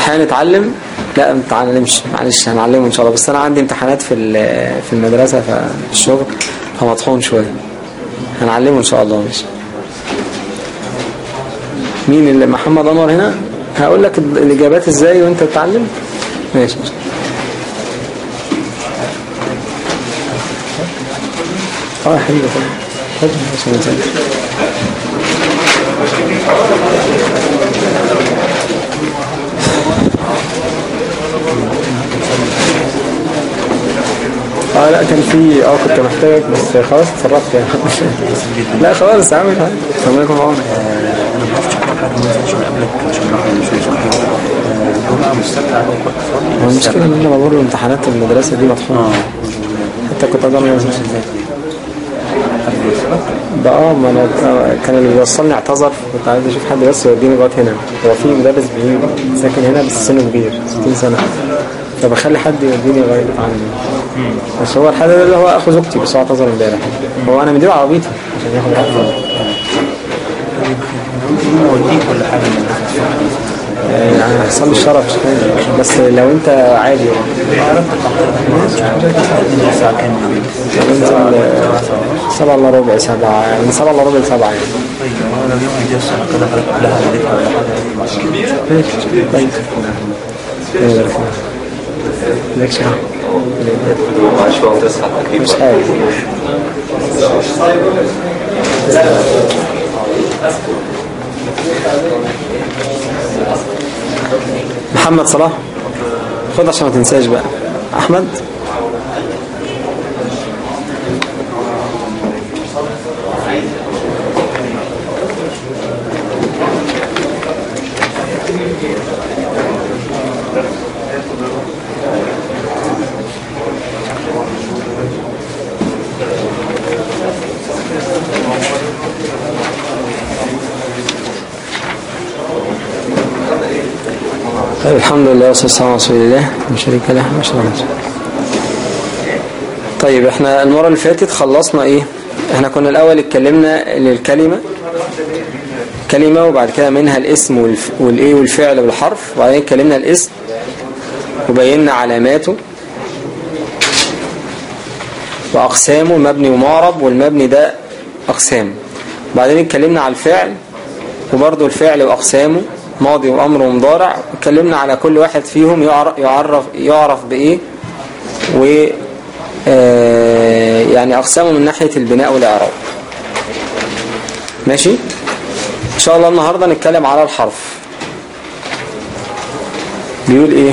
امتحان اتعلم؟ لا ما تتعلمش معلش هنعلمه إن شاء الله. بس أنا عندي امتحانات في في المدرسة في الشغل. فمطحون شوية. هنعلمه إن شاء الله. ماشي. مين اللي؟ محمد أنور هنا؟ هقول لك الإجابات إزاي وأنت تتعلم. ماشي آه حلو. خد آه لا كان في آه كنت محتاج بس خلاص اتصرفت يعني. لا خلاص اعمل حاجة. السلام عليكم ورحمه الله أنا ما عرفتش حد من قبلك عشان هو المشكلة إن أنا بمر امتحانات المدرسة دي مطحونة. حتى كنت اضمن بقى آه ما أنا كان اللي بيوصلني اعتذر. كنت عايز أشوف حد بس يوديني لغاية هنا. هو في مدرس ساكن هنا بس سنه كبير 60 سنة. فبخلي حد يوديني لغاية عندي. بس هو الحد ده اللي هو اخو زوجتي بس هو اعتذر امبارح. هو أنا مديله عربيتي عشان ياخد حقه يعني حصل لي الشرف. بس لو أنت عادي. يعني ننزل سبعة إلا ربع سبعة. من سبعة إلا ربع سبعة يعني. طيب. طيب الله ليك شهر محمد صلاح خد عشان ما تنساش بقى. أحمد؟ طيب الحمد لله والصلاة على رسول الله من شريك له الله طيب إحنا المرة اللي فاتت خلصنا إيه إحنا كنا الأول اتكلمنا للكلمة كلمة وبعد كده منها الاسم والف... والايه والفعل والحرف وبعدين اتكلمنا الاسم وبينا علاماته واقسامه مبني ومعرب والمبني ده اقسامه بعدين اتكلمنا على الفعل وبرضه الفعل واقسامه ماضي وأمر ومضارع اتكلمنا على كل واحد فيهم يعرف يعرف بإيه و آه، يعني أقسامه من ناحية البناء والإعراب. ماشي؟ إن شاء الله النهاردة نتكلم على الحرف. بيقول إيه؟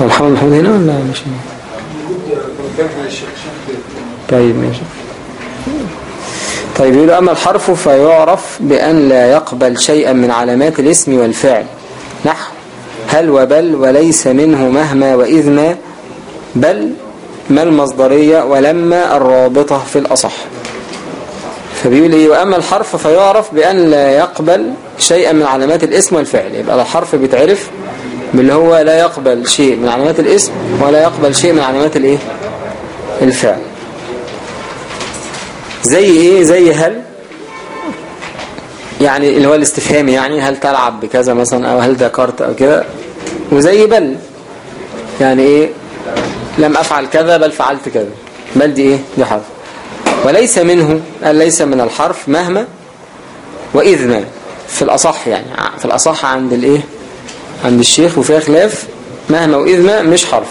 هو محمد محمود هنا ولا مش هنا؟ طيب ماشي. طيب يقول أما الحرف فيعرف بأن لا يقبل شيئا من علامات الاسم والفعل. نحو هل وبل وليس منه مهما وإذ ما بل ما المصدرية ولما الرابطة في الأصح. فبيقول إيه؟ وأما الحرف فيعرف بأن لا يقبل شيئا من علامات الاسم والفعل. يبقى الحرف بيتعرف باللي هو لا يقبل شيء من علامات الاسم ولا يقبل شيء من علامات الإيه؟ الفعل. زي إيه؟ زي هل؟ يعني اللي هو الاستفهامي يعني هل تلعب بكذا مثلا؟ أو هل ذكرت أو كده؟ وزي بل. يعني إيه؟ لم أفعل كذا بل فعلت كذا. بل دي إيه؟ دي حرف. وليس منه قال ليس من الحرف مهما واذ ما في الأصح يعني في الأصح عند الإيه؟ عند الشيخ وفيها خلاف مهما واذ ما مش حرف.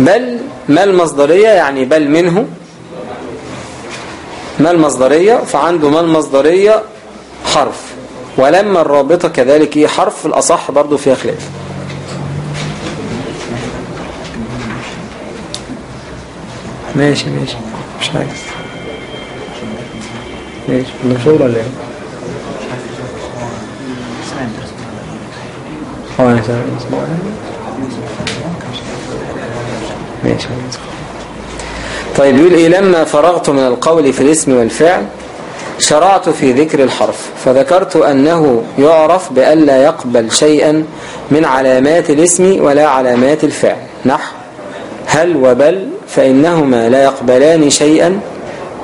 بل ما المصدرية يعني بل منه ما المصدرية؟ فعنده ما المصدرية حرف. ولما الرابطة كذلك إيه؟ حرف الأصح برضو فيها خلاف. ماشي ماشي. مش حاجة ماشي. من شغل ولا إيه؟ آه أنا سامع. اسمه ماشي. طيب يقول إيه لما فرغت من القول في الاسم والفعل شرعت في ذكر الحرف فذكرت أنه يعرف بألا يقبل شيئا من علامات الاسم ولا علامات الفعل. نحو هل وبل فإنهما لا يقبلان شيئا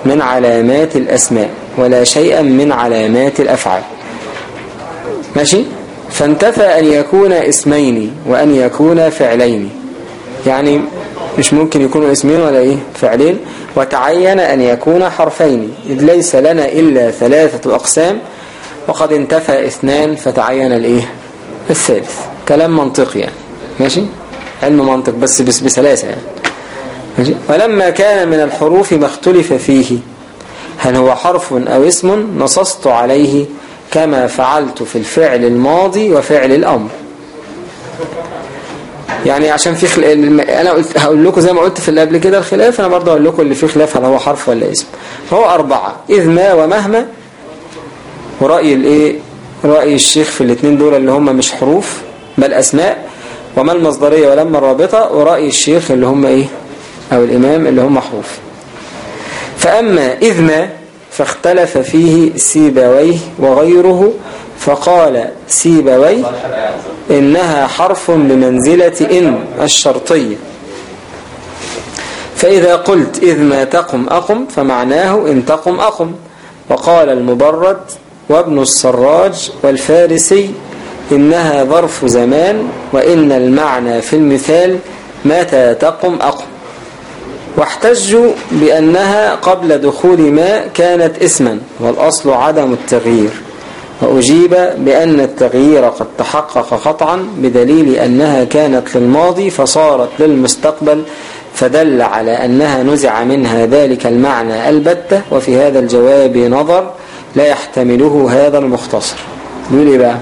من علامات الأسماء ولا شيئا من علامات الأفعال. ماشي؟ فانتفى أن يكون اسمين وأن يكون فعلين. يعني مش ممكن يكونوا اسمين ولا إيه؟ فعلين. وتعين أن يكون حرفين. إذ ليس لنا إلا ثلاثة أقسام. وقد انتفى اثنان فتعين الإيه؟ الثالث. كلام منطقي يعني. ماشي؟ علم منطق بس بس بسلاسة يعني. ماشي؟ ولما كان من الحروف ما اختلف فيه. هل هو حرف أو اسم؟ نصصت عليه كما فعلت في الفعل الماضي وفعل الأمر. يعني عشان في خل... أنا قلت هقول لكم زي ما قلت في اللي قبل كده الخلاف أنا برضه هقول لكم اللي فيه خلاف هل هو حرف ولا اسم. فهو أربعة إذ ما ومهما ورأي الإيه؟ رأي الشيخ في الاثنين دول اللي هم مش حروف بل أسماء. وما المصدرية ولما الرابطة ورأي الشيخ اللي هم إيه؟ أو الإمام اللي هم حروف. فأما إذ ما فاختلف فيه سيبويه وغيره فقال سيبويه إنها حرف بمنزلة إن الشرطية فإذا قلت إذ ما تقم أقم فمعناه إن تقم أقم. وقال المبرد وابن السراج والفارسي إنها ظرف زمان وإن المعنى في المثال متى تقم أقم. واحتجوا بأنها قبل دخول ما كانت اسما والأصل عدم التغيير. وأجيب بأن التغيير قد تحقق قطعا بدليل أنها كانت للماضي فصارت للمستقبل فدل على أنها نزع منها ذلك المعنى البتة وفي هذا الجواب نظر لا يحتمله هذا المختصر. يقول إيه بقى؟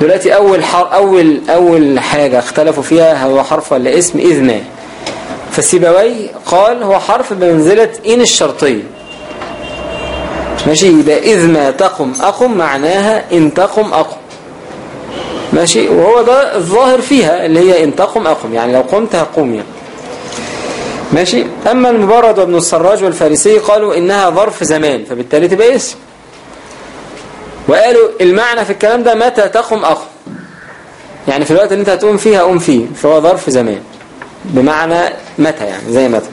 دلوقتي أول, حر أول, أول حاجة اختلفوا فيها هو حرف ولا اسم إذ ما فالسيبوي قال هو حرف بمنزلة إن الشرطية ماشي؟ يبقى إذ ما تقم أقم معناها إن تقم أقم. ماشي؟ وهو ده الظاهر فيها اللي هي إن تقم أقم يعني لو قمت هقوم يعني. ماشي؟ أما المبرد وابن السراج والفارسي قالوا إنها ظرف زمان فبالتالي تبقى اسم. وقالوا المعنى في الكلام ده متى تقم أقم. يعني في الوقت اللي أنت هتقوم فيه هقوم فيه فهو ظرف زمان. بمعنى متى يعني زي متى.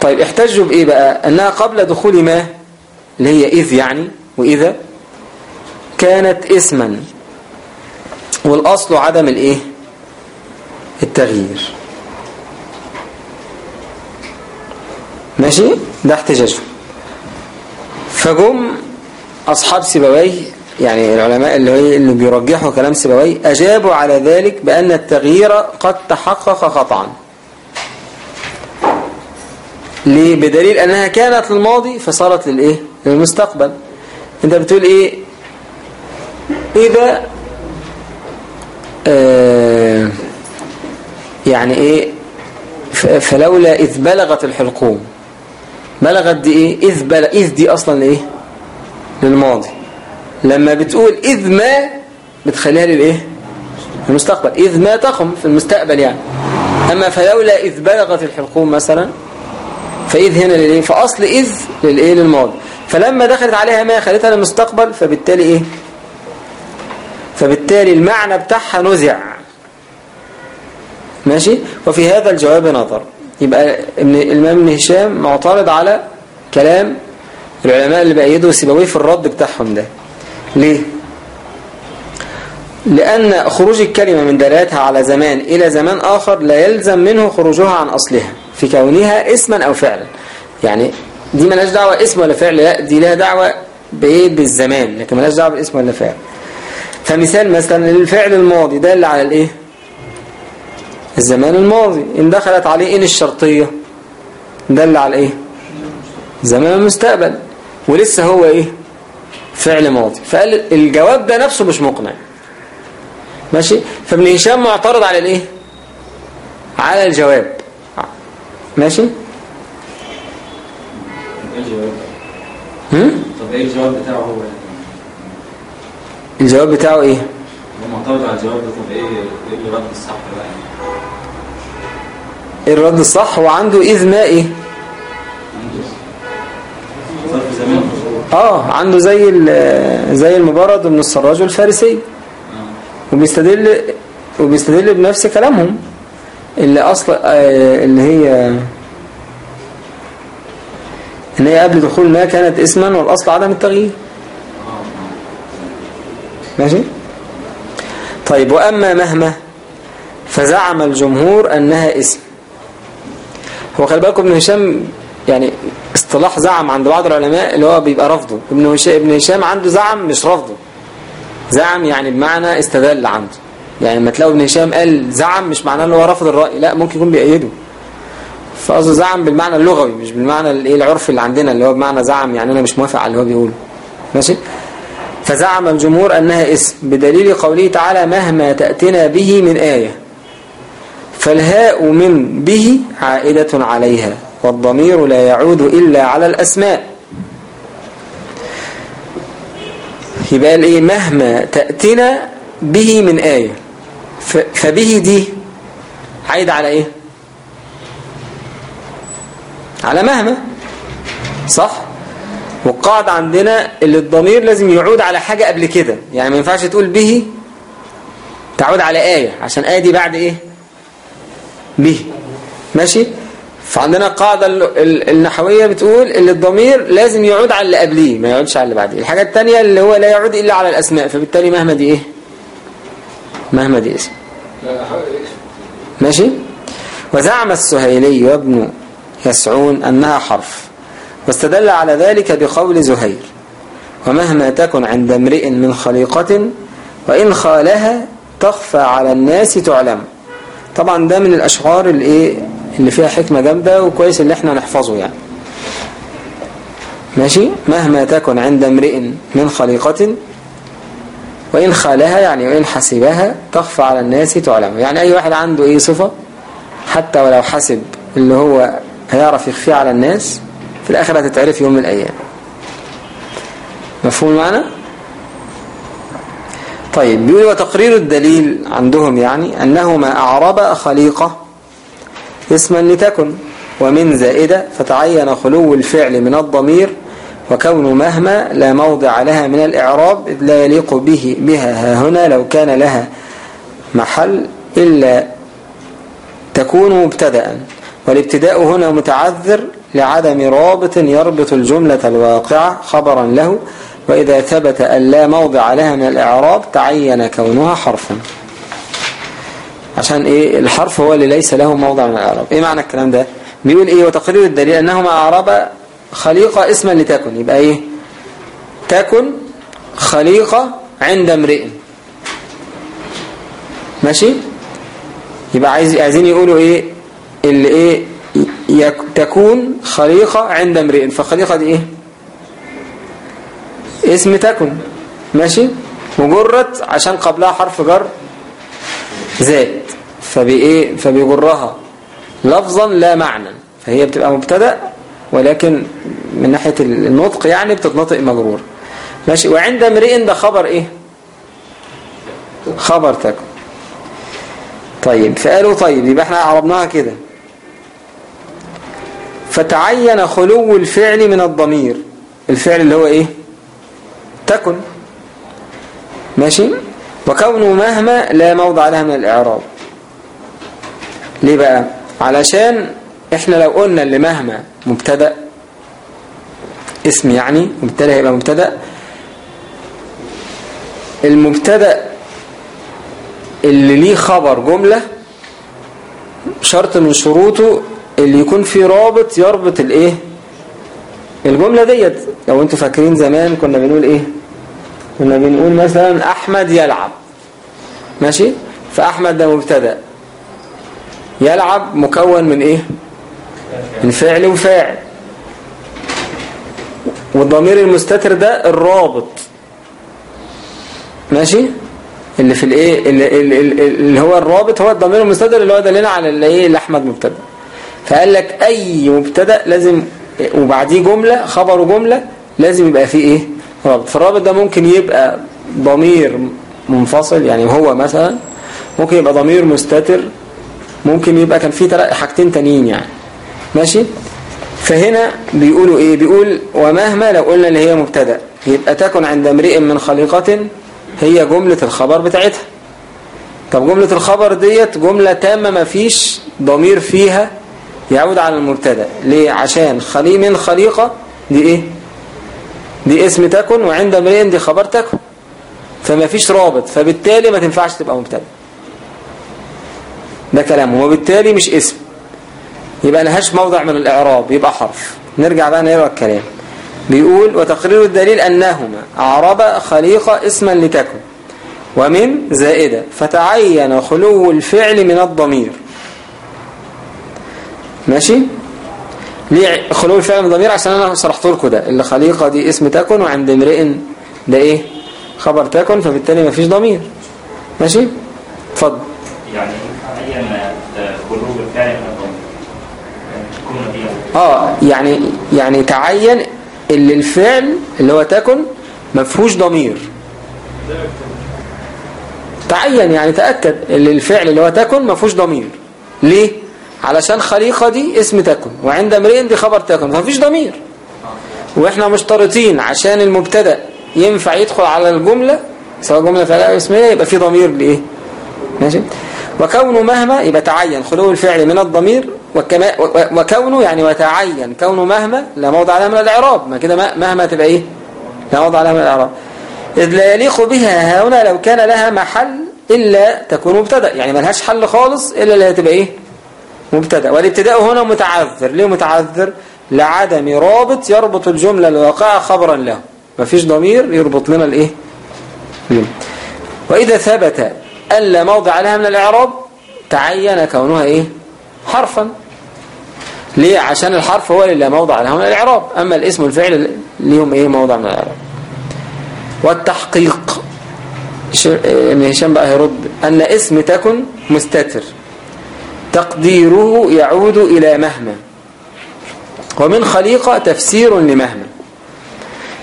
طيب احتجوا بإيه بقى؟ أنها قبل دخول ما اللي هي إذ يعني وإذا كانت اسما والأصل عدم الإيه؟ التغيير. ماشي؟ ده احتجاجهم فجم أصحاب سيبويه يعني العلماء اللي, هي اللي بيرجحوا كلام سيبويه أجابوا على ذلك بأن التغيير قد تحقق قطعا ليه؟ بدليل أنها كانت للماضي فصارت للإيه؟ للمستقبل انت بتقول إيه؟ إذا آه يعني إيه؟ فلولا إذ بلغت الحلقوم. بلغت دي إيه؟ إذ, بلغ إذ دي أصلا إيه للماضي. لما بتقول إذ ما بتخليها للإيه؟ المستقبل إذ ما تقم في المستقبل يعني. أما فلولا إذ بلغت الحلقوم مثلا فإذ هنا للإيه؟ فأصل إذ للإيه؟ للماضي. فلما دخلت عليها ما خلتها للمستقبل فبالتالي إيه؟ فبالتالي المعنى بتاعها نزع. ماشي؟ وفي هذا الجواب نظر. يبقى الإمام ابن هشام معترض على كلام العلماء اللي بأيدوا سيبويه في الرد بتاعهم ده. ليه؟ لأن خروج الكلمة من دلالتها على زمان إلى زمان آخر لا يلزم منه خروجها عن أصلها. في كونها اسما أو فعلا. يعني دي ملاش دعوة اسم ولا فعل لا دي لها دعوة بإيه؟ بالزمان لكن ملاش دعوة بالاسم ولا فعل. فمثال مثلا الفعل الماضي دل على الإيه؟ الزمان الماضي. إن دخلت عليه إن الشرطية دل على إيه؟ زمان المستقبل. ولسه هو إيه؟ فعل ماضي. فقال الجواب ده نفسه مش مقنع. ماشي؟ فابن هشام معترض على الإيه؟ على الجواب. ماشي إيه؟ هم؟ طب إيه الجواب بتاعه هو؟ الجواب بتاعه إيه هو معترض على الجواب ده طب إيه إيه اللي رد الصح بقى؟ إيه الرد الصح هو عنده إذ ما إيه آه عنده زي ال- زي المبرد من السراج والفارسي وبيستدل وبيستدل بنفس كلامهم اللي اصل آه، اللي هي إن هي قبل دخول ما كانت اسما والأصل عدم التغيير. ماشي؟ طيب وأما مهما فزعم الجمهور أنها اسم هو خلي بالكم إبن هشام يعني اصطلاح زعم عند بعض العلماء اللي هو بيبقى رفضه. إبن هشام إبن هشام عنده زعم مش رفضه. زعم يعني بمعنى استدل عنده. يعني لما تلاقوا ابن هشام قال زعم مش معناه إن هو رفض الرأي لا ممكن يكون بيأيده. فقصده زعم بالمعنى اللغوي مش بالمعنى الايه العرفي اللي عندنا اللي هو بمعنى زعم يعني أنا مش موافق على اللي هو بيقوله. ماشي؟ فزعم الجمهور أنها اسم بدليل قوله تعالى مهما تأتنا به من آية. فالهاء من به عائدة عليها والضمير لا يعود إلا على الأسماء. يبقى الايه مهما تأتنا به من آية. فبه دي عايد على إيه؟ على مهما صح؟ والقاعدة عندنا اللي الضمير لازم يعود على حاجة قبل كده يعني ما ينفعش تقول به تعود على آية عشان آية دي بعد إيه؟ به. ماشي؟ فعندنا القاعدة ال- ال- النحوية بتقول اللي الضمير لازم يعود على اللي قبليه ما يعودش على اللي بعديه. الحاجة التانية اللي هو لا يعود إلا على الأسماء فبالتالي مهما دي إيه؟ مهما دي اسم. ماشي؟ وزعم السهيلي وابن يسعون أنها حرف واستدل على ذلك بقول زهير ومهما تكن عند امرئ من خليقة وإن خالها تخفى على الناس تعلم. طبعا ده من الأشعار اللي, إيه اللي فيها حكمة جامدة وكويس اللي إحنا نحفظه يعني. ماشي؟ مهما تكن عند امرئ من خليقة وإن خالها يعني وإن حسبها تخفى على الناس تعلم يعني أي واحد عنده إيه صفة حتى ولو حسب اللي هو هيعرف يخفيه على الناس في الآخر هتتعرف يوم من الأيام مفهوم معنا؟ طيب بيقول وتقرير الدليل عندهم يعني أنه ما أعرب خليقة اسما لتكن ومن زائدة فتعين خلو الفعل من الضمير وكون مهما لا موضع لها من الإعراب إذ لا يليق به بها. ها هنا لو كان لها محل إلا تكون مبتدأ. والابتداء هنا متعذر لعدم رابط يربط الجملة الواقعة خبرا له وإذا ثبت أن لا موضع لها من الإعراب تعين كونها حرفا عشان إيه؟ الحرف هو اللي ليس له موضع من الإعراب. إيه معنى الكلام ده؟ بيقول إيه وتقرير الدليل أنه ما أعرب خليقة اسما لتكن. يبقى إيه؟ تكن خليقة عند امرئ. ماشي؟ يبقى عايز عايزين يقولوا إيه؟ اللي إيه؟ يك تكون خليقة عند امرئ. فخليقة دي إيه؟ اسم تكن. ماشي؟ وجرت عشان قبلها حرف جر زائد فبإيه؟ فبيجرها. لفظا لا معنى. فهي بتبقى مبتدأ ولكن من ناحية النطق يعني بتتنطق مجرور. ماشي. وعند امرئ ده خبر إيه؟ خبر تكن طيب فقالوا طيب يبقى إحنا عربناها كده. فتعين خلو الفعل من الضمير. الفعل اللي هو إيه؟ تكن. ماشي؟ وكونه مهما لا موضع لها من الإعراب. ليه بقى؟ علشان إحنا لو قلنا اللي مهما مبتدأ. اسم يعني مبتدأ هيبقى مبتدأ. المبتدأ اللي ليه خبر جملة شرط من شروطه اللي يكون فيه رابط يربط الايه؟ الجملة ديت. لو أنتوا فاكرين زمان كنا بنقول إيه؟ كنا بنقول مثلا أحمد يلعب. ماشي؟ فأحمد ده مبتدأ. يلعب مكون من إيه؟ من فعل وفاعل. والضمير المستتر ده الرابط. ماشي؟ اللي في الايه؟ اللي, اللي, هو الرابط هو الضمير المستتر اللي هو دلنا على اللي إيه اللي احمد مبتدأ. فقال لك أي مبتدأ لازم وبعديه جملة خبره جملة لازم يبقى فيه إيه؟ رابط. فالرابط ده ممكن يبقى ضمير منفصل يعني هو مثلا ممكن يبقى ضمير مستتر ممكن يبقى كان فيه حاجتين تانيين يعني. ماشي؟ فهنا بيقولوا إيه؟ بيقول ومهما لو قلنا اللي هي مبتدأ يبقى تكن عند امرئ من خليقة هي جملة الخبر بتاعتها. طب جملة الخبر ديت جملة تامة ما فيش ضمير فيها يعود على المبتدأ. ليه؟ عشان خلي من خليقة دي إيه؟ دي اسم تكن وعند امرئ دي خبر تكن. فما فيش رابط فبالتالي ما تنفعش تبقى مبتدأ. ده كلامه. وبالتالي مش اسم. يبقى لهاش موضع من الإعراب يبقى حرف. نرجع بقى نقرأ الكلام. بيقول وتقرير الدليل أنهما أعرب خليقة اسما لتكن ومن زائدة فتعين خلو الفعل من الضمير. ماشي؟ ليه خلو الفعل من الضمير؟ عشان أنا شرحت لكم ده. اللي خليقة دي اسم تكن وعند امرئ ده إيه؟ خبر تكن فبالتالي مفيش ضمير. ماشي؟ اتفضل. يعني عين خروج الفعل من الضمير. آه يعني يعني تعين اللي الفعل اللي هو تكن ما فيهوش ضمير. تعين يعني تأكد اللي الفعل اللي هو تكن ما فيهوش ضمير. ليه؟ علشان خليقة دي اسم تكن وعند امرئ دي خبر تكن فمفيش ضمير. وإحنا مشترطين عشان المبتدأ ينفع يدخل على الجملة سواء جملة فعلية أو اسمية يبقى في ضمير لإيه؟ ماشي؟ وكونه مهما يبقى تعين خلو الفعل من الضمير وكما وكونه يعني وتعين كونه مهما لا موضع لها من الإعراب. ما كده ما- مهما تبقى إيه؟ لا موضع لها من الإعراب. إذ لا يليق بها هنا لو كان لها محل إلا تكون مبتدأ. يعني ملهاش حل خالص إلا اللي هتبقى إيه؟ مبتدأ. والابتداء هنا متعذر. ليه متعذر؟ لعدم رابط يربط الجملة الواقعة خبرا له. مفيش ضمير يربط لنا الجملة. وإذا ثبت أن لا موضع لها من الإعراب تعين كونها إيه؟ حرفا. ليه؟ عشان الحرف هو اللي موضع له من الإعراب. أما الاسم والفعل ليهم إيه موضع من الإعراب؟ والتحقيق. ابن هشام بقى هيرد أن اسم تكن مستتر. تقديره يعود إلى مهما. ومن خليقة تفسير لمهما.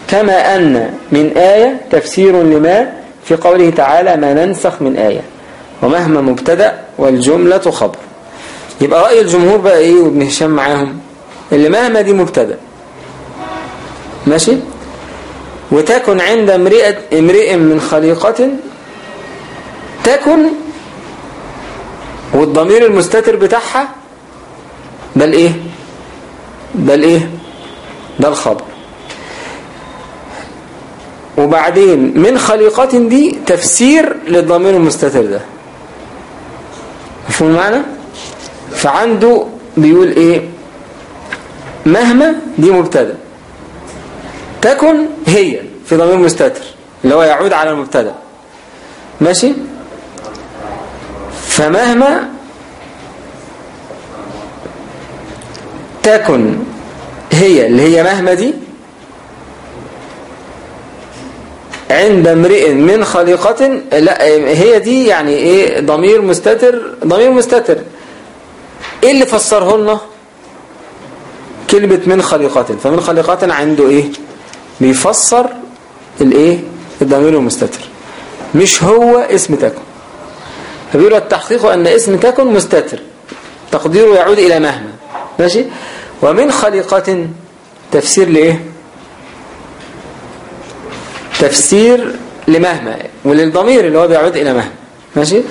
كما أن من آية تفسير لما في قوله تعالى ما ننسخ من آية. ومهما مبتدأ والجملة خبر. يبقى رأي الجمهور بقى إيه وابن هشام معاهم؟ اللي مهما دي مبتدأ. ماشي؟ وتكن عند امرئ امرئ من خليقة تكن والضمير المستتر بتاعها ده الإيه؟ ده الإيه؟ ده الخبر. وبعدين من خليقة دي تفسير للضمير المستتر ده. مفهوم المعنى فعنده بيقول إيه؟ مهما دي مبتدأ. تكن هي في ضمير مستتر اللي هو يعود على المبتدأ. ماشي؟ فمهما تكن هي اللي هي مهما دي عند امرئ من خليقة لا هي دي يعني إيه؟ ضمير مستتر ضمير مستتر. إيه اللي فسره لنا؟ كلمة من خليقة فمن خليقة عنده إيه؟ بيفسر الإيه؟ الضمير المستتر. مش هو اسم تكن. فبيقول التحقيق أن اسم تكن مستتر. تقديره يعود إلى مهما. ماشي؟ ومن خليقة تفسير لإيه؟ تفسير لمهما. وللضمير اللي هو بيعود إلى مهما. ماشي؟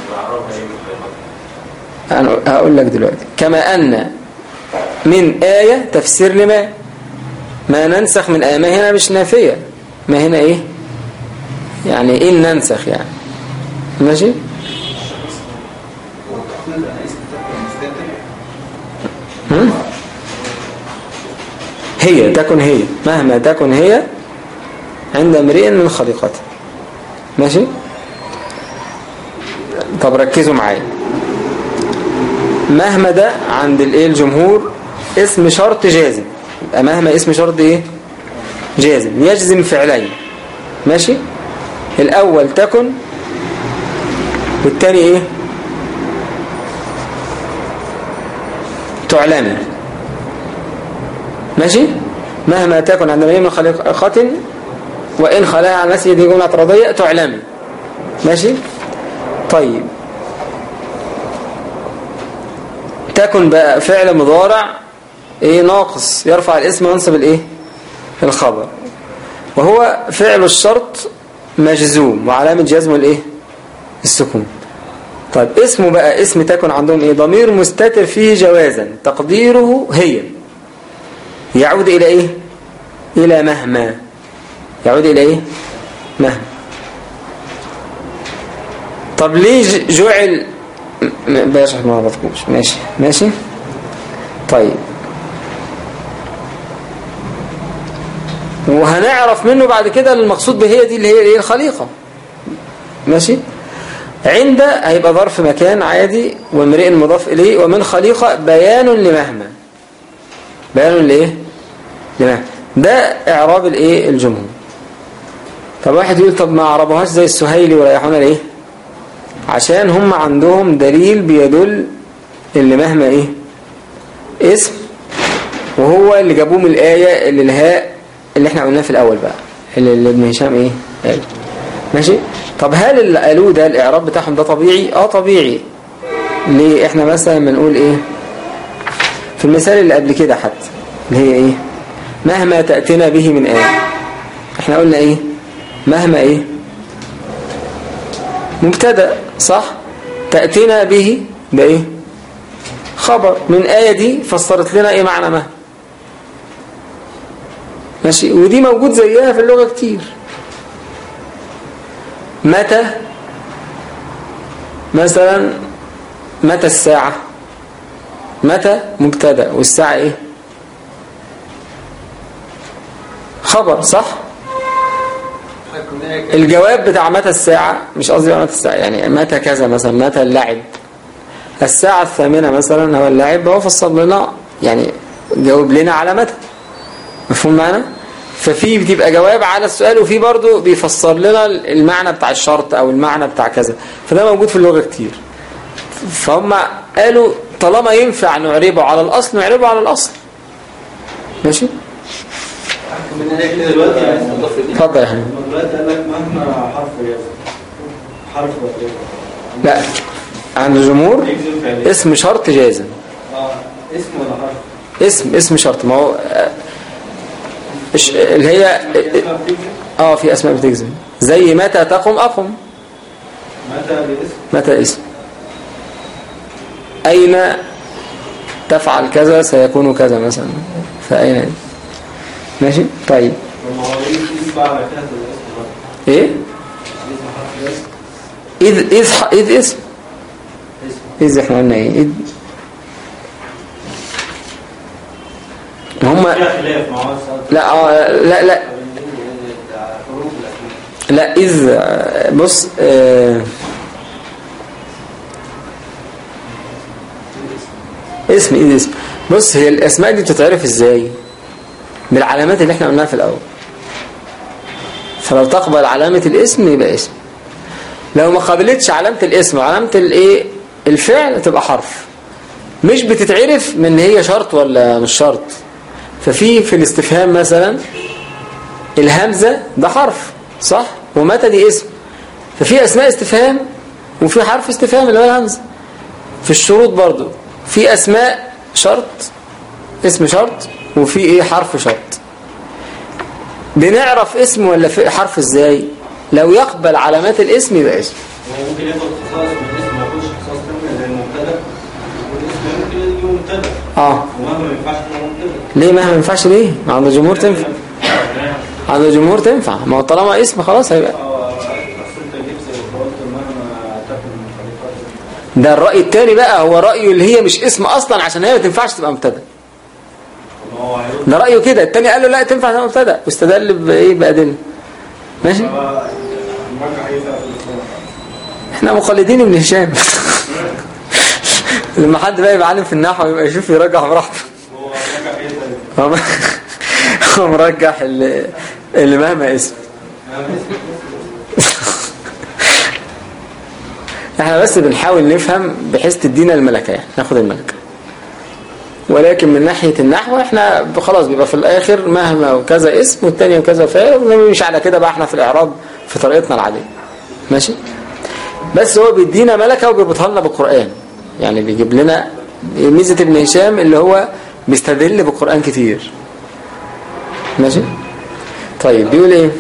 أنا هقول لك دلوقتي. كما أن من آية تفسير لما ما ننسخ من آية. ما هنا مش نافية. ما هنا إيه؟ يعني إن ننسخ يعني؟ ماشي؟ هي تكن هي. مهما تكن هي عند امرئ من خليقته ماشي؟ طب ركزوا معايا. مهما ده عند الايه الجمهور اسم شرط جازم. يبقى مهما اسم شرط إيه؟ جازم. يجزم فعلين. ماشي؟ الأول تكن والتاني إيه؟ تعلمي ماشي؟ مهما تكن عند من خليقة وإن خلاها عن نفسه دي جملة اعتراضية تعلمي ماشي؟ طيب. تكن بقى فعل مضارع إيه ناقص يرفع الاسم وينصب الإيه؟ الخبر. وهو فعل الشرط مجزوم وعلامة جزمه الإيه؟ السكون. طيب اسمه بقى اسم تكن عندهم إيه؟ ضمير مستتر فيه جوازا تقديره هي. يعود إلى إيه؟ إلى مهما. يعود إلى إيه؟ مهما. طب ليه جعل بلاش ما بطكوش ماشي. ماشي؟ طيب. وهنعرف منه بعد كده المقصود بهي دي اللي هي إيه؟ الخليقة. ماشي؟ عند هيبقى ظرف مكان عادي وامرئ مضاف إليه ومن خليقة بيان لمهما. بيان لإيه؟ لمهما. ده إعراب الإيه؟ الجمهور. طب واحد يقول طب ما عربوهاش زي السهيلي وريحونا ليه عشان هم عندهم دليل بيدل اللي مهما إيه اسم وهو اللي جابوه من الآية اللي الهاء اللي إحنا قلناه في الأول بقى. اللي ابن هشام إيه قال. ماشي؟ طب هل اللي قالوه ده الإعراب بتاعهم ده طبيعي؟ آه طبيعي. ليه؟ إحنا مثلا بنقول إيه؟ في المثال اللي قبل كده حتى اللي هي إيه؟ مهما تأتنا به من آية. إحنا قلنا إيه؟ مهما إيه؟ مبتدأ. صح؟ تأتنا به إيه خبر. من آية دي فسرت لنا إيه معنى مهما ماشي؟ ودي موجود زيها في اللغة كتير. متى؟ مثلا متى الساعة؟ متى مبتدأ؟ والساعة إيه؟ خبر صح؟ الجواب بتاع متى الساعة؟ مش قصدي متى الساعة يعني متى كذا مثلا متى اللعب؟ الساعة الثامنة مثلا هو اللعب هو فصل لنا يعني جاوب لنا على متى. مفهوم معنا ففي بتبقى جواب على السؤال وفي برضه بيفسر لنا المعنى بتاع الشرط أو المعنى بتاع كذا. فده موجود في اللغة كتير. فهم قالوا طالما ينفع نعربه على الأصل نعربه على الأصل. ماشي؟ من هيك دلوقتي عايز تضيف لي اتفضل يا حبيبي. دلوقتي قال لك مهما حرف حرف ولا لا عند الجمهور اسم شرط جازم آه اسم ولا حرف؟ اسم اسم شرط. ما هو آه، اللي هي آه في أسماء بتجزم. زي متى تقم أقم. متى باسم متى اسم أين تفعل كذا سيكون كذا مثلا. فأين؟ ماشي؟ طيب. إيه؟ اذ ح- إذ اسم. إذ إحنا قلنا إيه؟ اذ هم لا آه، لا لا. لا إذ بص آه، اسم إذ اسم. بص هي الأسماء دي بتتعرف إزاي؟ بالعلامات اللي إحنا قلناها في الأول. فلو تقبل علامة الاسم يبقى اسم. لو ما قابلتش علامة الاسم وعلامة الايه الفعل تبقى حرف. مش بتتعرف من هي شرط ولا مش شرط. ففي في الاستفهام مثلا الهمزة ده حرف صح؟ ومتى دي اسم؟ ففي أسماء استفهام وفي حرف استفهام اللي هو الهمزة. في الشروط برضو. في أسماء شرط اسم شرط وفي إيه؟ حرف شرط بنعرف اسم ولا في حرف إزاي؟ لو يقبل علامات الاسم يبقى اسم. هو ممكن ياخد خصائص من الاسم ما خصائص كامله زي المبتدا. والاسم ممكن يجي مبتدا. آه. ومهما ما ينفعش ليه ما ما ينفعش ليه؟ عند الجمهور تنفع. عند الجمهور تنفع. ما هو طالما اسم خلاص هيبقى. مهما خليقات ده الرأي التاني بقى هو رأيه اللي هي مش اسم أصلا عشان هي ما تنفعش تبقى مبتدا. ده رأيه كده. التاني قال له لا تنفع تبقى مبتدا واستدل بإيه بأدلة ماشي. إحنا مقلدين ابن هشام. لما حد بقى يبقى عالم في النحو يبقى يشوف يرجح براحته هو رجع إيه؟ هو مرجح اللي, اللي مهما اسم. إحنا بس بنحاول نفهم بحيث تدينا الملكة يعني. ناخد الملكة. ولكن من ناحية النحو إحنا خلاص بيبقى في الآخر مهما وكذا اسم والتاني وكذا فعل مش على كده بقى إحنا في الإعراب في طريقتنا العادية. ماشي؟ بس هو بيدينا ملكة وبيربطها لنا بالقرآن. يعني بيجيب لنا ميزة ابن هشام اللي هو بيستدل بالقرآن كتير. ماشي؟ طيب بيقول إيه.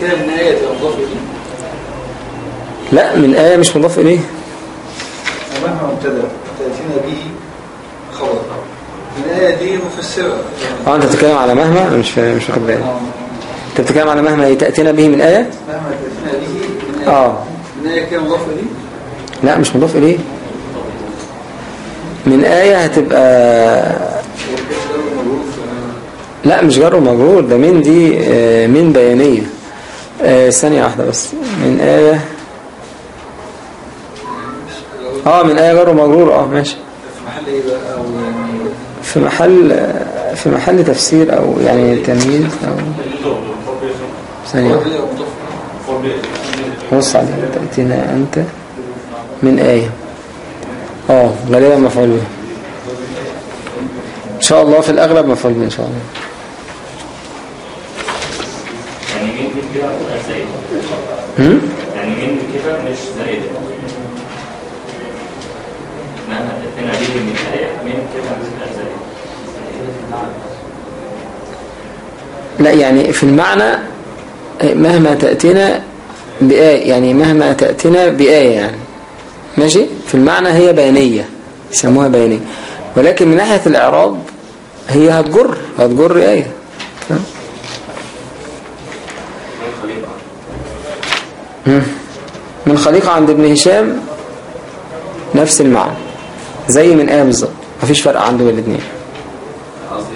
كده من آية مضاف إليه لا من آية مش مضاف إليه. مهما ابتدى تأتينا به الآية دي مفسرة. آه أنت بتتكلم على مهما؟ أنا مش فاهم مش واخد بالي. أنت بتتكلم على مهما؟ تأتينا به من آية؟ مهما تأتينا به من آية. آه. من آية كام مضافة دي لا مش مضاف إليه. من آية هتبقى لا مش جر ومجرور ده من دي آه، من بيانية. آه، ثانية واحدة بس. من آية آه من آية جر ومجرور. آه ماشي. في محل إيه بقى؟ في محل آه، في محل تفسير أو يعني تمييز أو ثانية بص عليه تأتينا أنت من آية. آه غالبا مفعول به. إن شاء الله في الأغلب مفعول به إن شاء الله. يعني هم؟ يعني مين كده مش زائدة مهما تأتينا به من آية مين كده مش زائدة لا يعني في المعنى مهما تأتينا بآية يعني مهما تأتينا بآية يعني. ماشي؟ في المعنى هي بيانية يسموها بيانية ولكن من ناحية الإعراب هي هتجر هتجر آية. من خليقة عند ابن هشام نفس المعنى زي من آية بالظبط مفيش فرق عنده الاثنين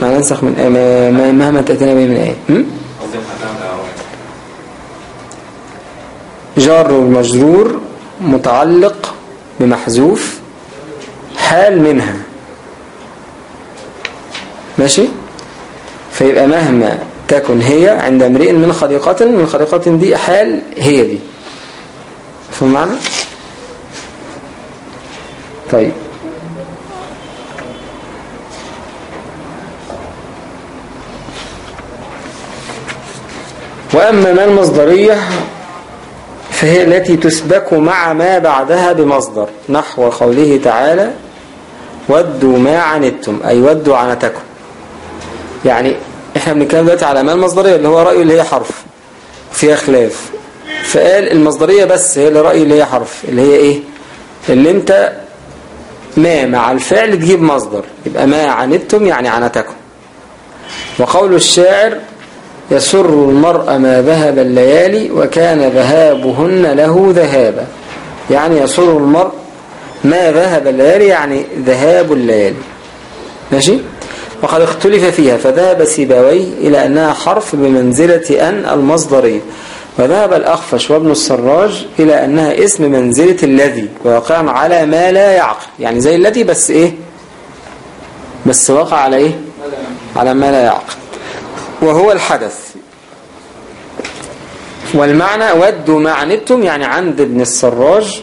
ما ننسخ من ما- ما- مهما تأتينا به من آية جار ومجرور متعلق بمحذوف حال منها. ماشي؟ فيبقى مهما تكن هي عند امرئ من خليقة من خليقة دي حال هي دي. فهم معنى طيب. وأما ما المصدرية فهي التي تسبك مع ما بعدها بمصدر نحو قوله تعالى ودوا ما عنتم أي ودوا عنتكم يعني إحنا بنتكلم دلوقتي على ما المصدرية اللي هو رأيه اللي هي حرف فيها خلاف. فقال المصدرية بس هي اللي رأيه اللي هي حرف اللي هي إيه؟ اللي أنت ما مع الفعل تجيب مصدر يبقى ما عنتم يعني عنتكم. وقول الشاعر يسر المرء ما ذهب الليالي وكان ذهابهن له ذهابا. يعني يسر المرء ما ذهب الليالي يعني ذهاب الليالي. ماشي؟ وقد اختلف فيها فذهب سيباوي إلى أنها حرف بمنزلة أن المصدرية. وذهب الأخفش وابن السراج إلى أنها اسم منزلة الذي وواقع على ما لا يعقل. يعني زي الذي بس إيه؟ بس وقع على إيه؟ على ما لا يعقل. وهو الحدث. والمعنى ودوا ما عنتم يعني عند ابن السراج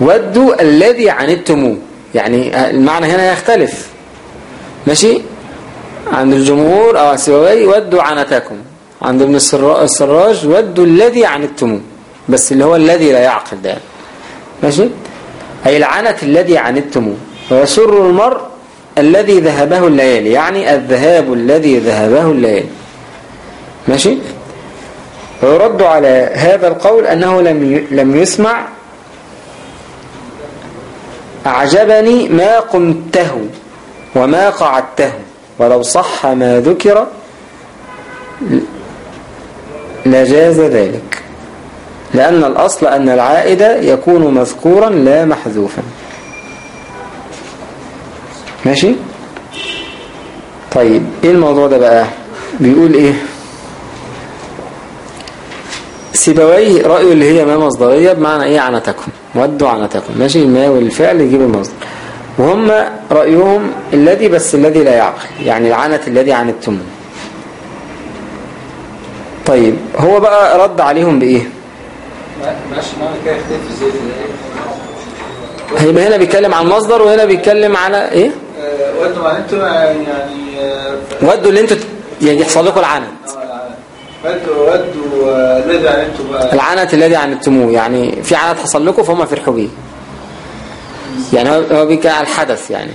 ودوا الذي عنتموه يعني المعنى هنا يختلف. ماشي؟ عند الجمهور أو السبوي ودوا عنتكم. عند ابن السرا- السراج ودوا الذي عنتموه بس اللي هو الذي لا يعقل ده. ماشي؟ أي العنت الذي عنتموه ويسر المرء الذي ذهبه الليالي يعني الذهاب الذي ذهبه الليالي. ماشي؟ ويرد على هذا القول أنه لم لم يسمع. أعجبني ما قمته وما قعدته ولو صح ما ذكر لجاز ذلك. لأن الأصل أن العائد يكون مذكورا لا محذوفا. ماشي؟ طيب إيه الموضوع ده بقى؟ بيقول إيه؟ سيبويه رأيه اللي هي ما مصدرية بمعنى إيه؟ عنتكم. ودوا عنتكم. ماشي؟ الماء والفعل يجيب المصدر. وهم رأيهم الذي بس الذي لا يعقل يعني العنت الذي عنتم طيب هو بقى رد عليهم بإيه؟ ماشي معنى كده يختلف إزاي هيبقى هنا بيتكلم عن مصدر وهنا بيتكلم على إيه؟ آه، وأنتم أنتم يعني آه، ودوا اللي أنتوا يعني يحصل لكم العنت ودوا ودوا آه، الذي عنتم بقى. العنت الذي عنتموه. يعني في عنت حصل لكم فهم فرحوا بيه. يعني هو على الحدث يعني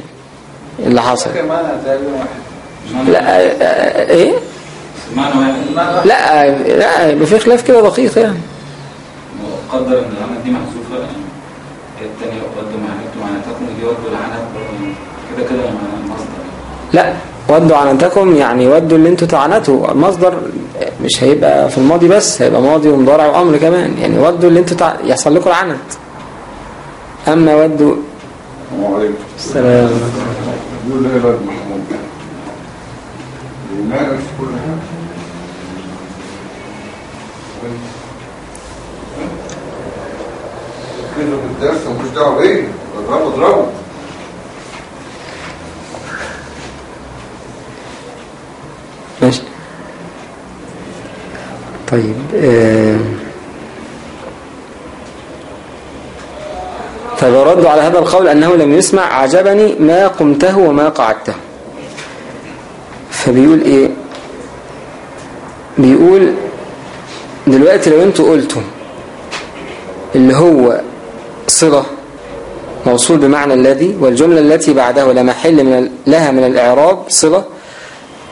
اللي حصل. لا آه، آه، إيه؟ لا آه، لا يبقى في خلاف كده دقيق يعني. قدر إن العمل دي محذوفة يعني الثانية ودوا معناته معناتكم دي ودوا العنب كده كده مصدر لا ودوا عنتكم يعني ودوا اللي أنتوا تعنتوا. المصدر مش هيبقى في الماضي بس هيبقى ماضي ومضارع وأمر كمان. يعني ودوا اللي أنتوا تع... يحصل لكم العنت. أما ودوا. السلام كده في الدرس ومش دعوة بيه. اضربه اضربه. ماشي. طيب آه... ردوا على هذا القول أنه لم يسمع عجبني ما قمته وما قعدته. فبيقول إيه؟ بيقول دلوقتي لو أنتوا قلتوا اللي هو صلة موصول بمعنى الذي والجملة التي بعده لا محل من لها من الإعراب صلة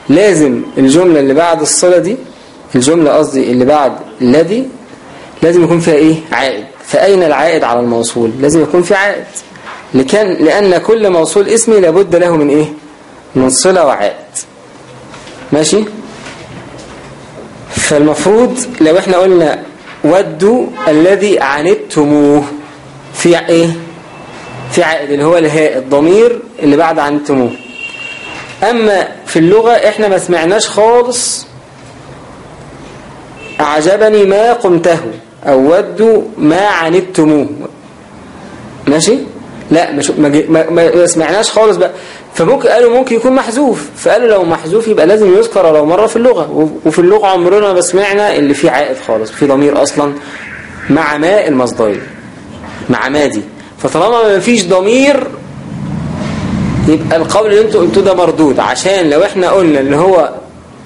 لازم الجملة اللي بعد الصلة دي الجملة قصدي اللي بعد الذي لازم يكون فيها إيه؟ عائد. فأين العائد على الموصول؟ لازم يكون في عائد. لكان لأن كل موصول اسمي لابد له من إيه؟ من صلة وعائد. ماشي؟ فالمفروض لو إحنا قلنا ودوا الذي عنتموه في إيه؟ في عائد اللي هو الهاء الضمير اللي بعد عنتموه. أما في اللغة إحنا ما سمعناش خالص. أعجبني ما قمته أو ودوا ما عنتموه. ماشي؟ لا ما, ما, ما سمعناش خالص بقى. فممكن قالوا ممكن يكون محذوف. فقالوا لو محذوف يبقى لازم يذكر لو مرة في اللغة. وفي اللغة عمرنا ما سمعنا اللي فيه عائد خالص. في ضمير أصلا مع ما المصدرية مع ما دي. فطالما ما فيش ضمير يبقى القول اللي أنتوا قلتوه ده مردود. عشان لو إحنا قلنا اللي هو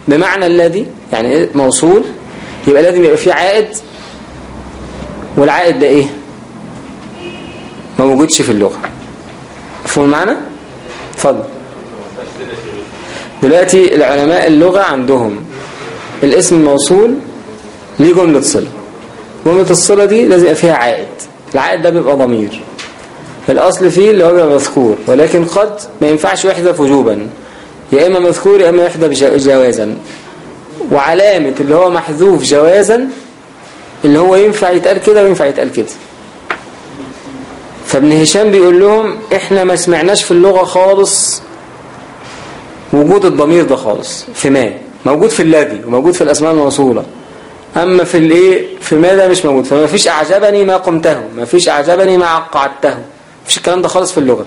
بمعنى الذي يعني إيه؟ موصول يبقى لازم يبقى فيه عائد. والعائد ده إيه؟ ما موجودش في اللغة. مفهوم المعنى؟ اتفضل. دلوقتي العلماء اللغة عندهم الاسم الموصول ليه جملة صلة جملة الصلة دي لازم يبقى فيها عائد. العائد ده بيبقى ضمير. الأصل فيه اللي هو بيبقى مذكور ولكن قد ما ينفعش يحذف وجوبا. يا إما مذكور يا إما يحذف جوازا. وعلامة اللي هو محذوف جوازا اللي هو ينفع يتقال كده وينفع يتقال كده. فابن هشام بيقول لهم إحنا ما سمعناش في اللغة خالص وجود الضمير ده خالص في ما؟ موجود في الذي وموجود في الأسماء الموصولة. أما في الإيه؟ في ما ده مش موجود؟ فما فيش أعجبني ما قمته ما فيش أعجبني ما قعدته مفيش الكلام ده خالص في اللغة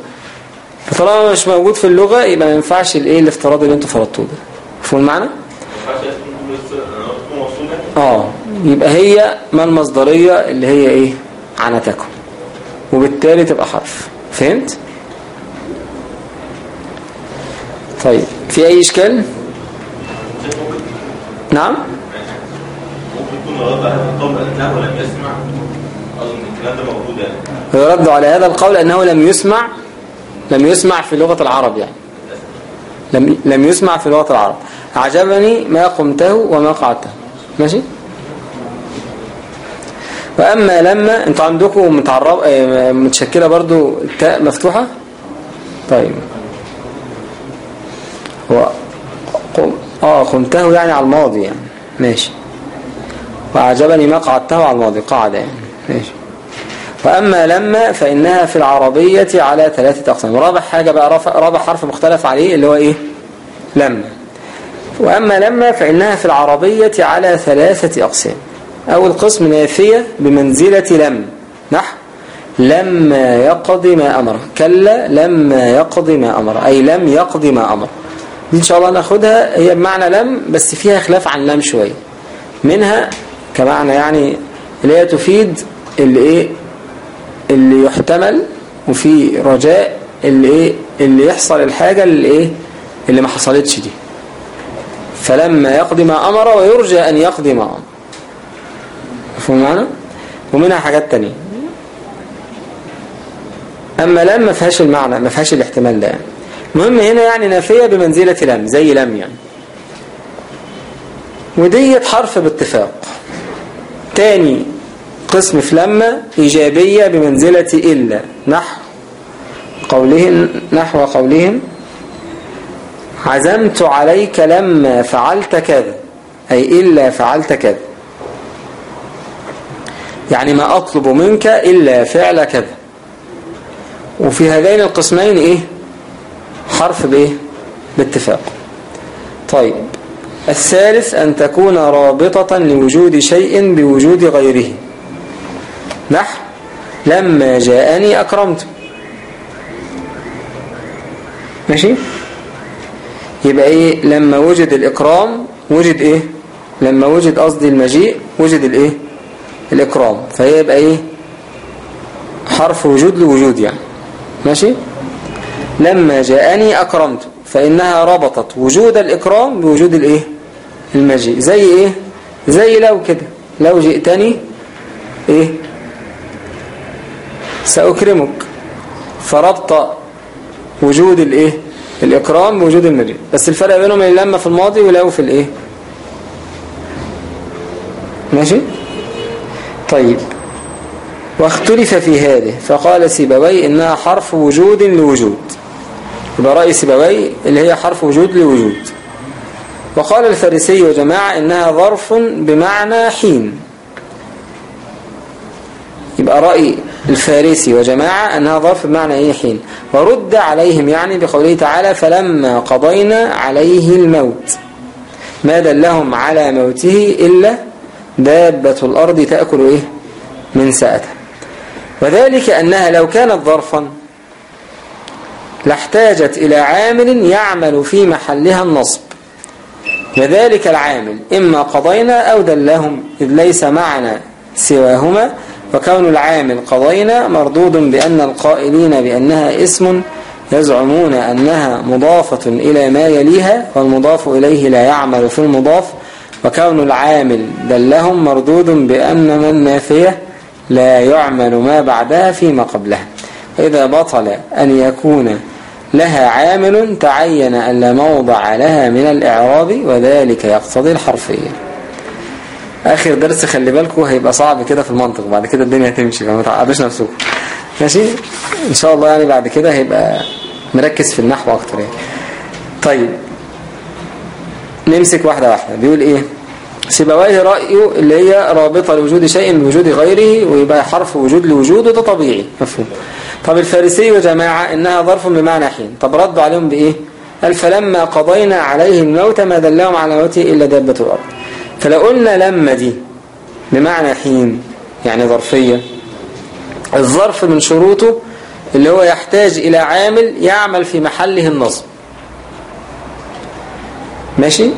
فطالما مش موجود في اللغة يبقى ما ينفعش الايه الافتراض اللي أنتوا فرضتوه ده مفهوم المعنى؟ آه يبقى هي ما المصدرية اللي هي إيه عنتكم وبالتالي تبقى حرف فهمت؟ طيب في أي إشكال؟ نعم؟ ممكن يكون رد على هذا القول انه لم يسمع أظن الكلام ده موجود يعني ويرد على هذا القول أنه لم يسمع لم يسمع في لغة العرب يعني. لم لم يسمع في لغة العرب. عجبني ما قمته وما قعدته. ماشي؟ وأما لما أنتوا عندكم متعرب آه، متشكلة برضو التاء مفتوحة؟ طيب. هو قم آه قمته يعني على الماضي يعني. ماشي. وأعجبني ما قعدته على الماضي قعد يعني. ماشي. وأما لما فإنها في العربية على ثلاثة أقسام. رابع حاجة بقى رابع, حرف مختلف عليه اللي هو إيه؟ لما. وأما لما فإنها في العربية على ثلاثة أقسام. أول قسم نافية بمنزلة لم. نحو لما يقضي ما أمر. كلا لما يقضي ما أمر. أي لم يقضي ما أمر. دي إن شاء الله ناخدها. هي بمعنى لم بس فيها خلاف عن لم شوية. منها كمعنى يعني اللي هي تفيد اللي إيه؟ اللي يحتمل وفي رجاء اللي إيه؟ اللي يحصل الحاجة اللي إيه؟ اللي ما حصلتش دي. فلما يقضي ما أمر ويرجى أن يقضي ما أمر. مفهوم معنا؟ ومنها حاجات تانية. أما لم ما فيهاش المعنى ما فيهاش الاحتمال ده يعني. المهم هنا يعني نافية بمنزلة لم زي لم يعني. وديت حرف باتفاق. تاني قسم في لما إيجابية بمنزلة إلا نحو قولهم نحو قولهم عزمت عليك لما فعلت كذا أي إلا فعلت كذا. يعني ما أطلب منك إلا فعل كذا. وفي هذين القسمين إيه؟ حرف بإيه؟ باتفاق. طيب الثالث أن تكون رابطة لوجود شيء بوجود غيره. نحو لما جاءني أكرمت. ماشي؟ يبقى إيه؟ لما وجد الإكرام وجد إيه؟ لما وجد قصدي المجيء وجد الإيه؟ الإكرام. فهي يبقى إيه؟ حرف وجود لوجود يعني. ماشي؟ لما جاءني أكرمت. فإنها ربطت وجود الإكرام بوجود الإيه؟ المجيء. زي إيه؟ زي لو كده. لو جئتني إيه؟ سأكرمك. فربط وجود الإيه؟ الإكرام بوجود المجيء. بس الفرق بينهم اللي لما في الماضي ولو في الإيه؟ ماشي؟ طيب. واختلف في هذه. فقال سيبوي إنها حرف وجود لوجود. يبقى رأي سيبوي اللي هي حرف وجود لوجود. وقال الفارسي وجماعة إنها ظرف بمعنى حين. يبقى رأي الفارسي وجماعة أنها ظرف بمعنى إيه حين؟ ورد عليهم يعني بقوله تعالى فلما قضينا عليه الموت. ما دلهم على موته إلا دابة الأرض تأكل إيه؟ من سأته. وذلك أنها لو كانت ظرفا لاحتاجت إلى عامل يعمل في محلها النصب. وذلك العامل إما قضينا أو دلهم إذ ليس معنا سواهما وكون العامل قضينا مردود بأن القائلين بأنها اسم يزعمون أنها مضافة إلى ما يليها والمضاف إليه لا يعمل في المضاف وكون العامل دلهم مردود بأن من نافية لا يعمل ما بعدها فيما قبلها. فإذا بطل أن يكون لها عامل تعين أن لا موضع لها من الإعراب وذلك يقتضي الحرفية. آخر درس خلي بالكم هيبقى صعب كده في المنطق. بعد كده الدنيا هتمشي فما تعقدوش نفسكم. ماشي؟ إن شاء الله يعني بعد كده هيبقى مركز في النحو أكتر يعني. طيب. نمسك واحدة واحدة. بيقول إيه؟ سيبويه رأيه اللي هي رابطة لوجود شيء بوجود غيره ويبقى حرف وجود لوجود وده طبيعي. مفهوم. طب الفارسي وجماعة إنها ظرف بمعنى حين. طب ردوا عليهم بإيه؟ قال فلما قضينا عليه الموت ما دلهم على موته إلا دابة الأرض. فلو قلنا لما دي بمعنى حين يعني ظرفية الظرف من شروطه اللي هو يحتاج إلى عامل يعمل في محله النصب. ماشي؟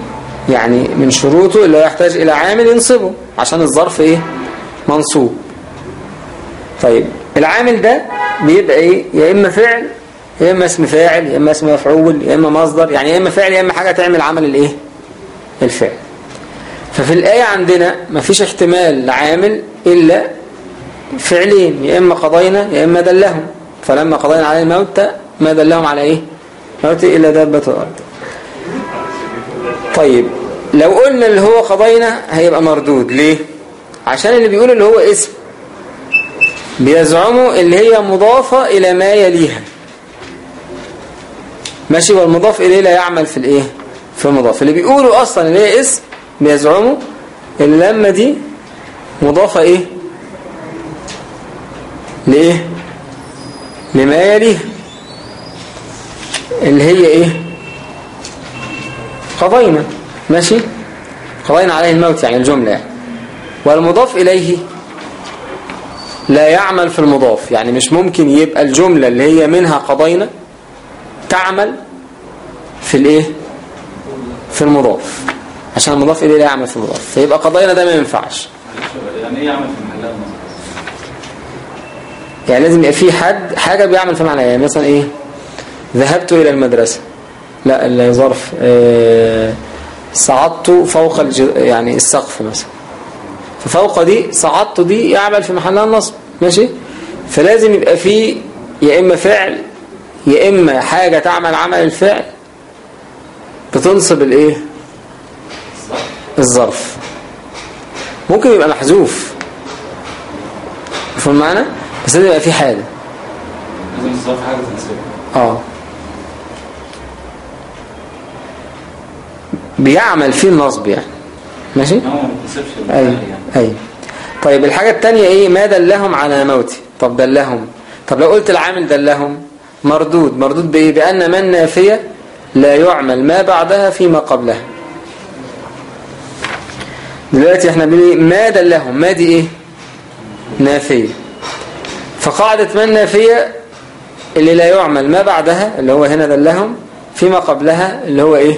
يعني من شروطه اللي هو يحتاج إلى عامل ينصبه عشان الظرف إيه؟ منصوب. طيب العامل ده بيبقى إيه؟ يا إما فعل يا إما اسم فاعل يا إما اسم مفعول يا إما مصدر يعني يا إما فعل يا إما حاجة تعمل عمل الإيه؟ الفعل. ففي الآية عندنا مفيش احتمال لعامل إلا فعلين يا إما قضينا يا إما دلهم. فلما قضينا عليه الموت ما دلهم على إيه؟ موت إلا دابة الأرض. طيب لو قلنا اللي هو قضينا هيبقى مردود. ليه؟ عشان اللي بيقول اللي هو اسم. بيزعموا اللي هي مضافة إلى ما يليها. ماشي والمضاف إليه لا يعمل في الإيه؟ في المضاف. اللي بيقولوا أصلا اللي هي اسم بيزعموا اللي لما دي مضافة إيه؟ لإيه؟ لما يليها اللي هي إيه؟ قضينا. ماشي؟ قضينا عليه الموت يعني الجملة يعني. والمضاف إليه لا يعمل في المضاف. يعني مش ممكن يبقى الجملة اللي هي منها قضينا تعمل في الإيه؟ في المضاف. عشان المضاف إليه لا يعمل في المضاف. فيبقى قضينا ده ما ينفعش. يعني إيه يعمل في محلها يعني لازم يبقى في حد حاجة بيعمل في معنى يعني مثلا إيه؟ ذهبت إلى المدرسة. لا الظرف آه صعدت فوق الج... يعني السقف مثلا. ففوق دي صعدت دي يعمل في محلها النصب. ماشي؟ فلازم يبقى في يا إما فعل يا إما حاجة تعمل عمل الفعل. بتنصب الإيه؟ الظرف. ممكن يبقى محذوف. مفهوم معنى بس لازم يبقى في حاجة. لازم الظرف حاجة تنسبها آه. بيعمل فيه النصب يعني. ماشي؟ بتنسبش أيوه يعني. أيوه. طيب الحاجة التانية إيه؟ ما دلهم على موته طب دلهم. طب لو قلت العامل دلهم. مردود. مردود بإيه؟ بأن من نافية لا يعمل ما بعدها فيما قبلها. دلوقتي إحنا بنقول ما دلهم ما دي إيه؟ نافية. فقاعدة من نافية اللي لا يعمل ما بعدها اللي هو هنا دلهم فيما قبلها اللي هو إيه؟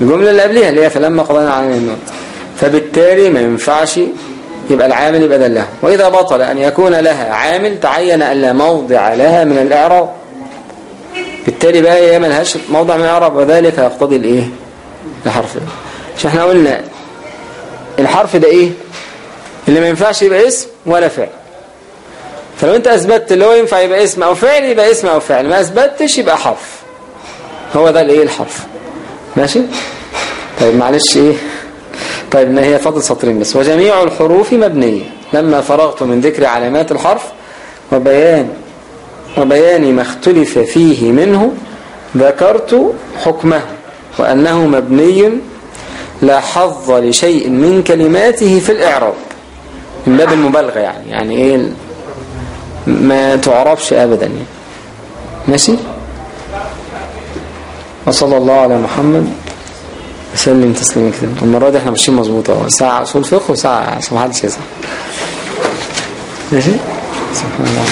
الجملة اللي قبلها اللي هي فلما قضينا على الموت فبالتالي ما ينفعش يبقى العامل يبقى دلها وإذا بطل أن يكون لها عامل تعين أن لا موضع لها من الإعراب. بالتالي بقى هي ملهاش موضع من الإعراب وذلك يقتضي الإيه؟ الحرف. مش إحنا قلنا الحرف ده إيه؟ اللي ما ينفعش يبقى اسم ولا فعل. فلو انت اثبتت اللي هو ينفع يبقى اسم أو فعل يبقى اسم أو فعل. ما اثبتش يبقى حرف. هو ده الايه؟ الحرف. ماشي؟ طيب معلش إيه؟ طيب ان هي فاضل سطرين بس. وجميع الحروف مبنية. لما فرغت من ذكر علامات الحرف وبيان وبيان ما اختلف فيه منه ذكرت حكمه وأنه مبني لا حظ لشيء من كلماته في الإعراب. من باب المبالغة يعني. يعني إيه ما تعرفش أبدا يعني. ماشي؟ وصلى الله على محمد. وسلم تسليما كده المرة دي إحنا ماشيين مظبوط أهو. ساعة أصول فقه وساعة عشان محدش يزعل ماشي؟ سبحان الله.